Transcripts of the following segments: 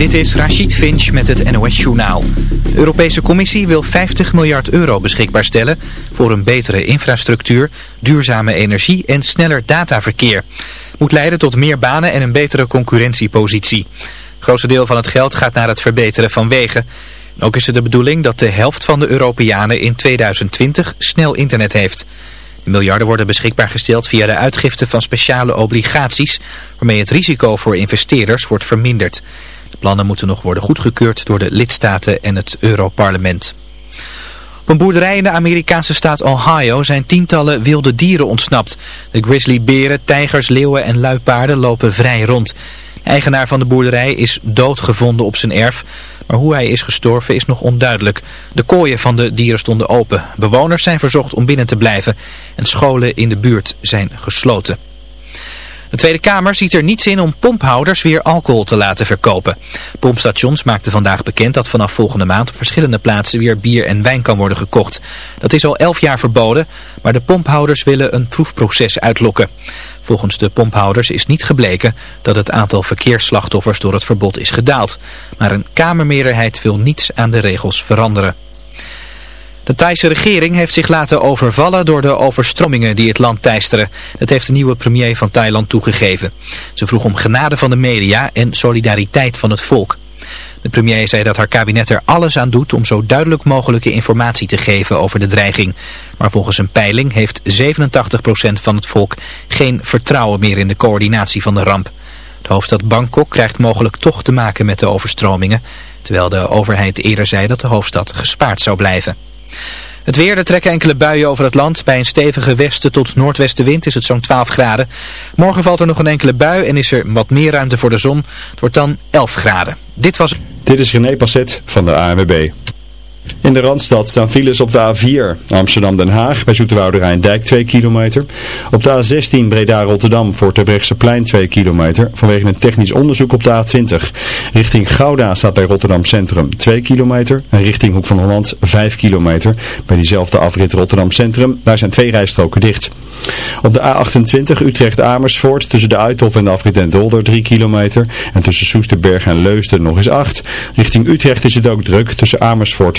Dit is Rachid Finch met het NOS-journaal. De Europese Commissie wil 50 miljard euro beschikbaar stellen voor een betere infrastructuur, duurzame energie en sneller dataverkeer. Moet leiden tot meer banen en een betere concurrentiepositie. Het grootste deel van het geld gaat naar het verbeteren van wegen. Ook is het de bedoeling dat de helft van de Europeanen in 2020 snel internet heeft. De miljarden worden beschikbaar gesteld via de uitgifte van speciale obligaties, waarmee het risico voor investeerders wordt verminderd. Plannen moeten nog worden goedgekeurd door de lidstaten en het Europarlement. Op een boerderij in de Amerikaanse staat Ohio zijn tientallen wilde dieren ontsnapt. De grizzlyberen, tijgers, leeuwen en luipaarden lopen vrij rond. De eigenaar van de boerderij is doodgevonden op zijn erf, maar hoe hij is gestorven is nog onduidelijk. De kooien van de dieren stonden open. Bewoners zijn verzocht om binnen te blijven en scholen in de buurt zijn gesloten. De Tweede Kamer ziet er niets in om pomphouders weer alcohol te laten verkopen. Pompstations maakten vandaag bekend dat vanaf volgende maand op verschillende plaatsen weer bier en wijn kan worden gekocht. Dat is al elf jaar verboden, maar de pomphouders willen een proefproces uitlokken. Volgens de pomphouders is niet gebleken dat het aantal verkeersslachtoffers door het verbod is gedaald. Maar een Kamermeerderheid wil niets aan de regels veranderen. De Thaise regering heeft zich laten overvallen door de overstromingen die het land teisteren. Dat heeft de nieuwe premier van Thailand toegegeven. Ze vroeg om genade van de media en solidariteit van het volk. De premier zei dat haar kabinet er alles aan doet om zo duidelijk mogelijke informatie te geven over de dreiging. Maar volgens een peiling heeft 87% van het volk geen vertrouwen meer in de coördinatie van de ramp. De hoofdstad Bangkok krijgt mogelijk toch te maken met de overstromingen, terwijl de overheid eerder zei dat de hoofdstad gespaard zou blijven. Het weer, er trekken enkele buien over het land. Bij een stevige westen tot noordwestenwind is het zo'n 12 graden. Morgen valt er nog een enkele bui en is er wat meer ruimte voor de zon. Het wordt dan 11 graden. Dit was... Dit is René Passet van de ANWB. In de Randstad staan files op de A4 Amsterdam-Den Haag bij Zoeterwoude Dijk 2 kilometer. Op de A16 Breda-Rotterdam voor Terbrechtseplein 2 kilometer vanwege een technisch onderzoek op de A20. Richting Gouda staat bij Rotterdam Centrum 2 kilometer en richting Hoek van Holland 5 kilometer. Bij diezelfde afrit Rotterdam Centrum, daar zijn twee rijstroken dicht. Op de A28 Utrecht-Amersfoort tussen de Uithof en de afrit Den Dolder 3 kilometer en tussen Soesterberg en Leusden nog eens 8. Richting Utrecht is het ook druk tussen Amersfoort,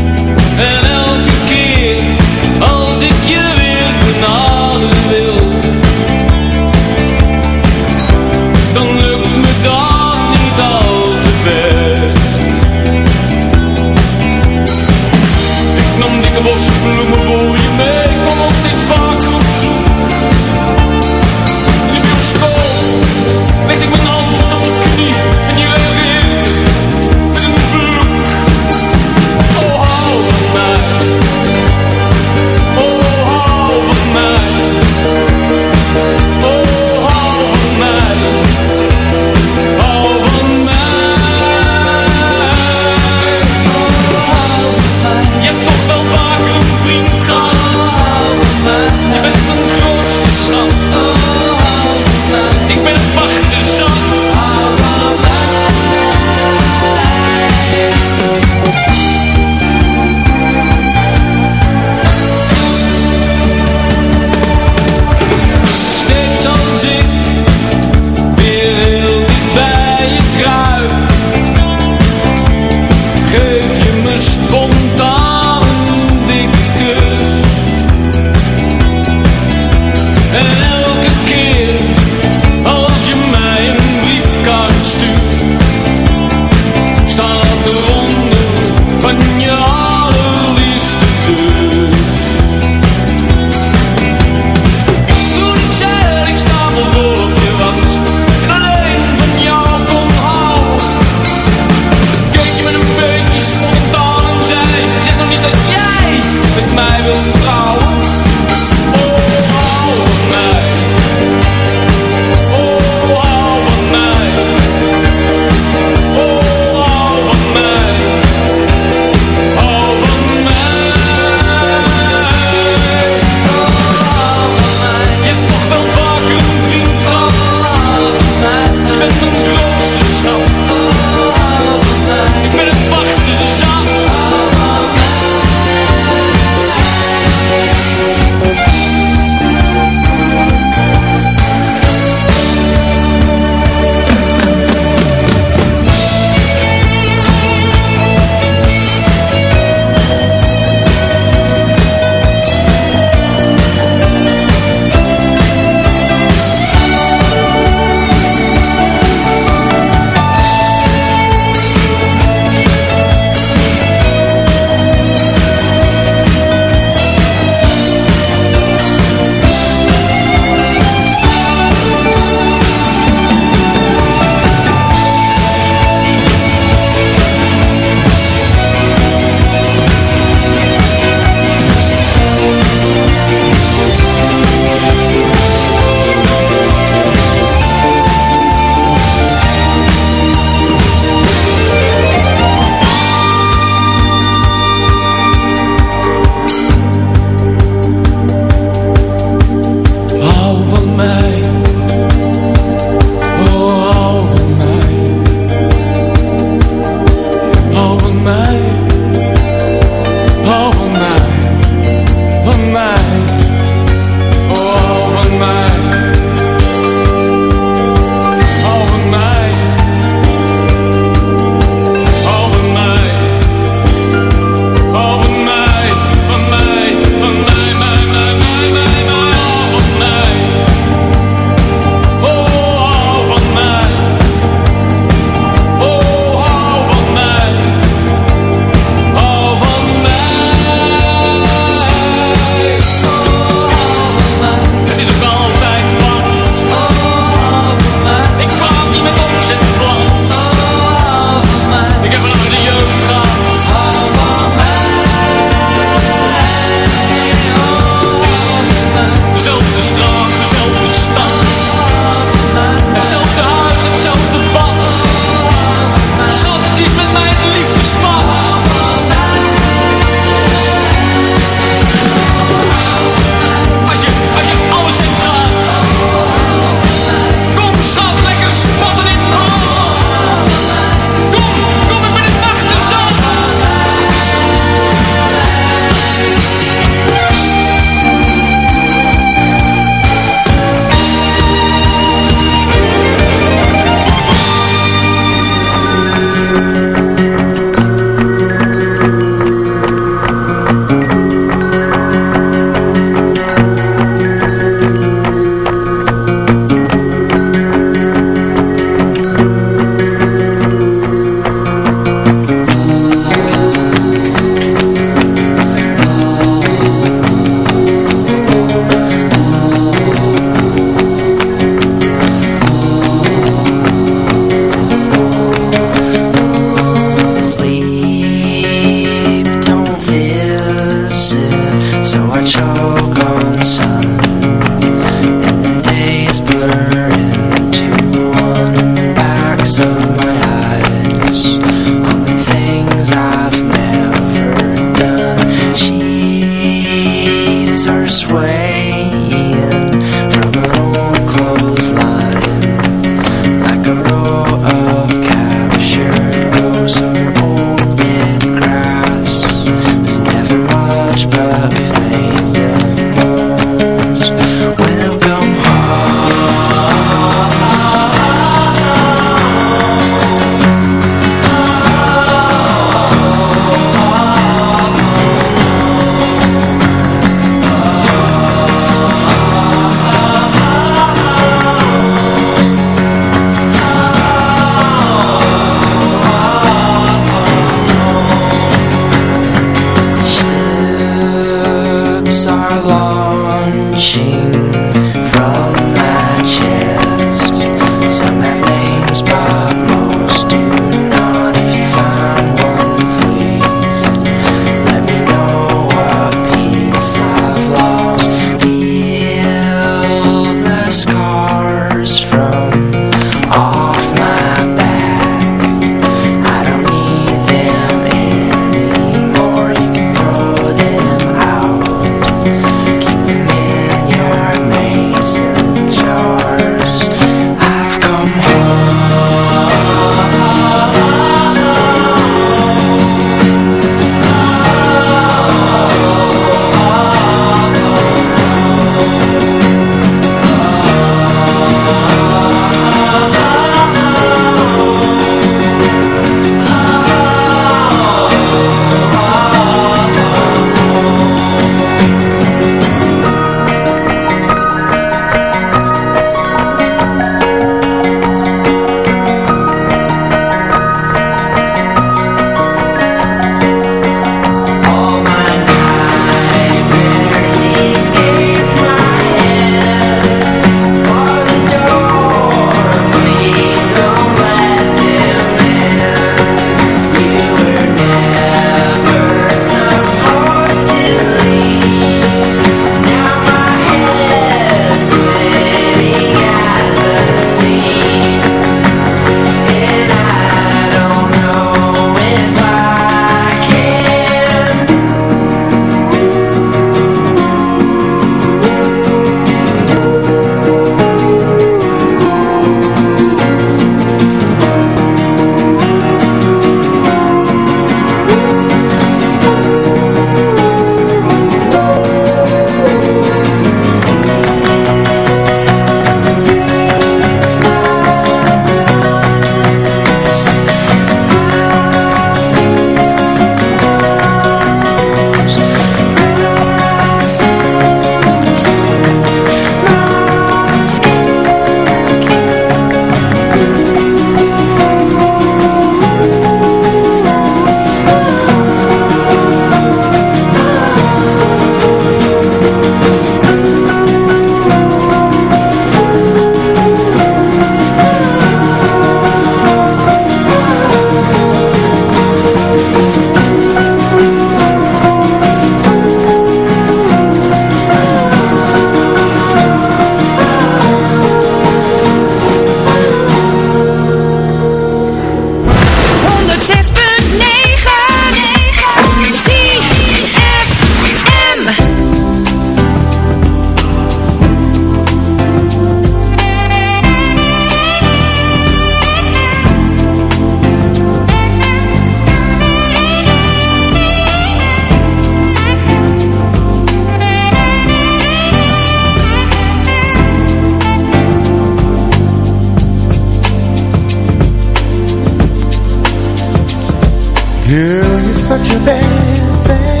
Girl, you're such a bad thing.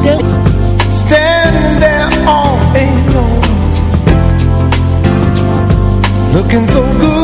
Again, standing there all alone. Looking so good.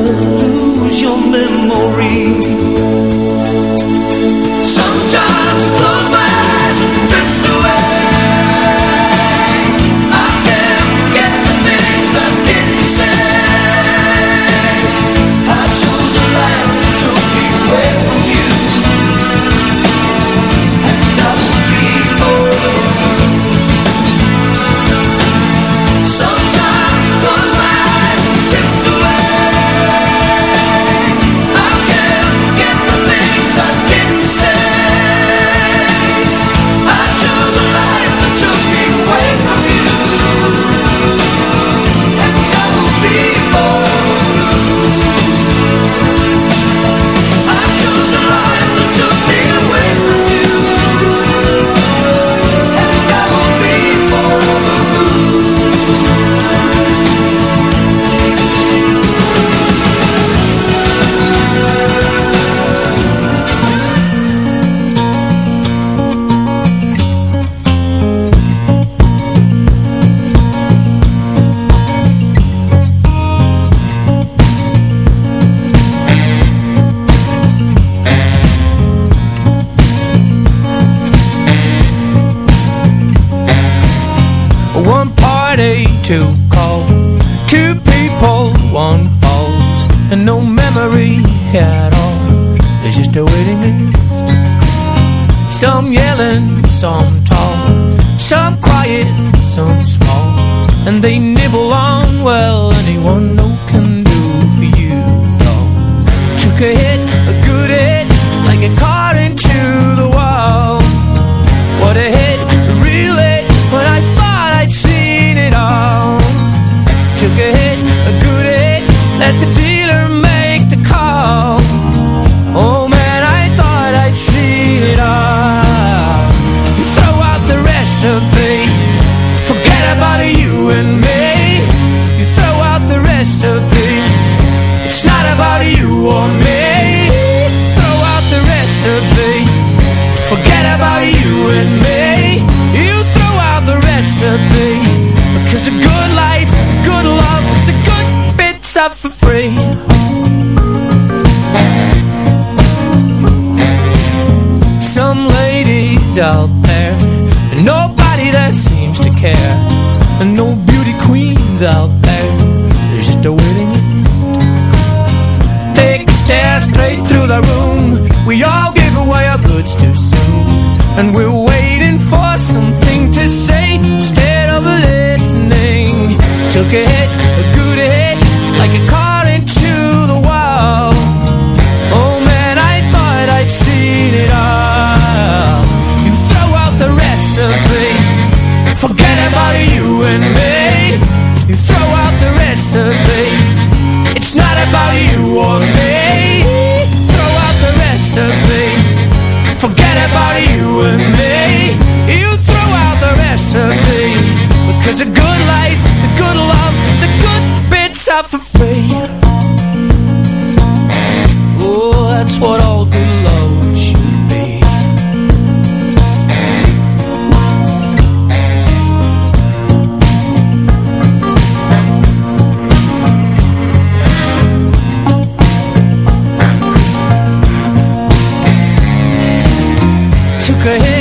lose your memory. Sometimes you close my could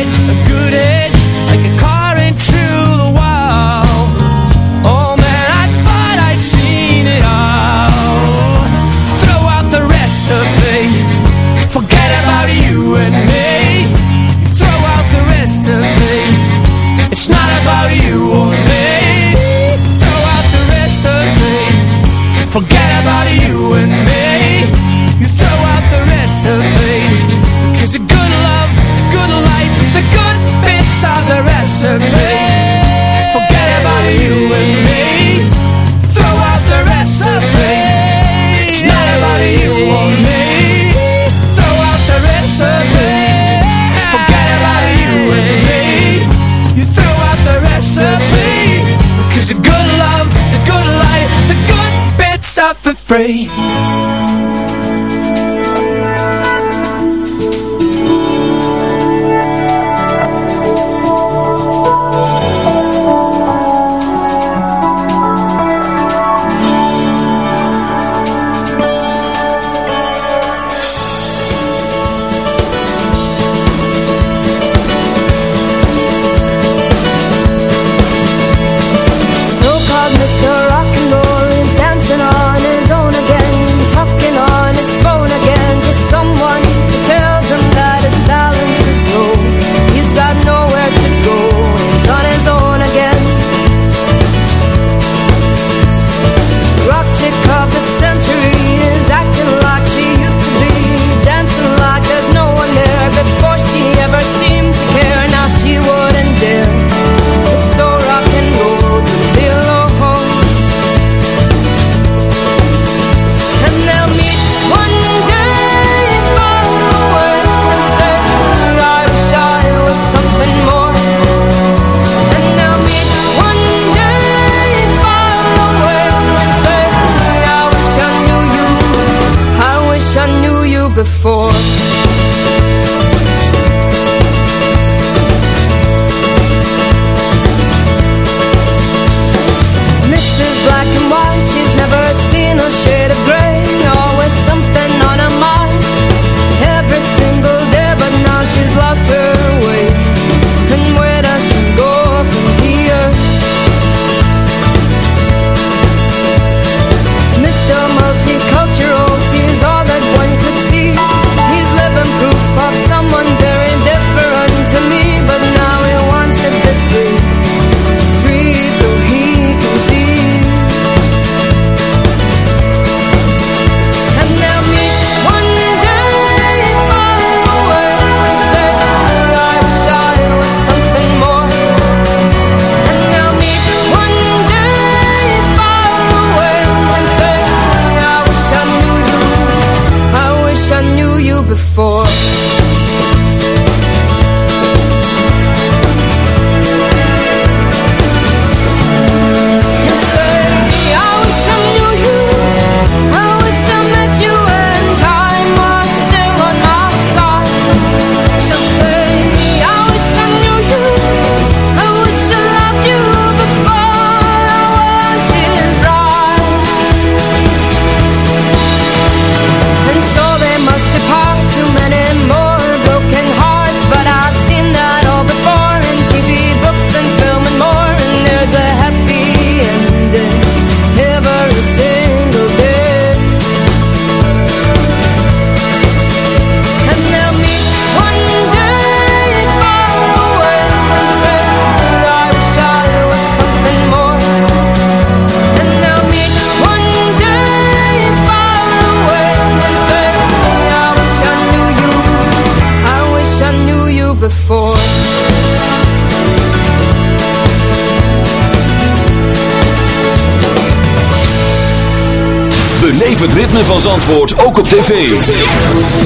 van Zandvoort ook op tv.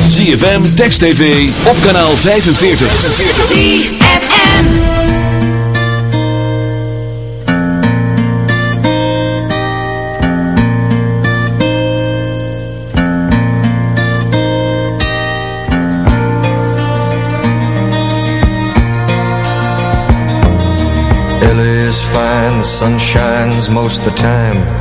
ZFM, Text TV, op kanaal 45. ZFM. LA is fine, the sun shines most of the time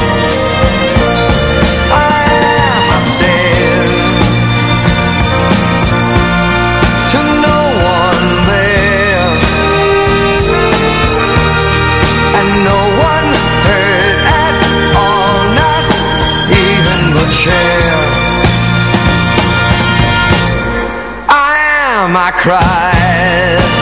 my cry.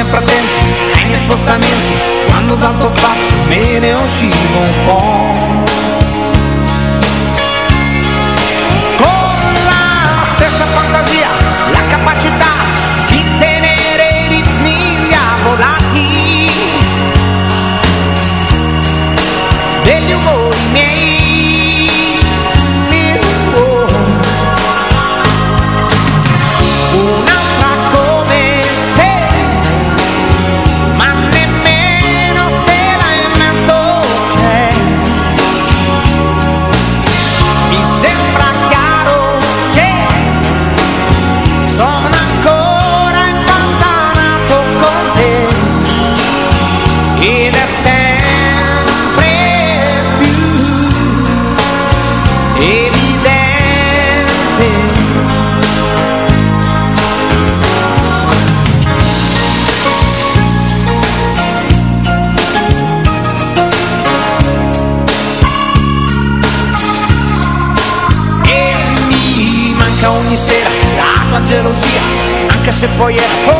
sempre attenti agli spostamenti, quando dal tuo spazio me ne uscivo un po'. się twoje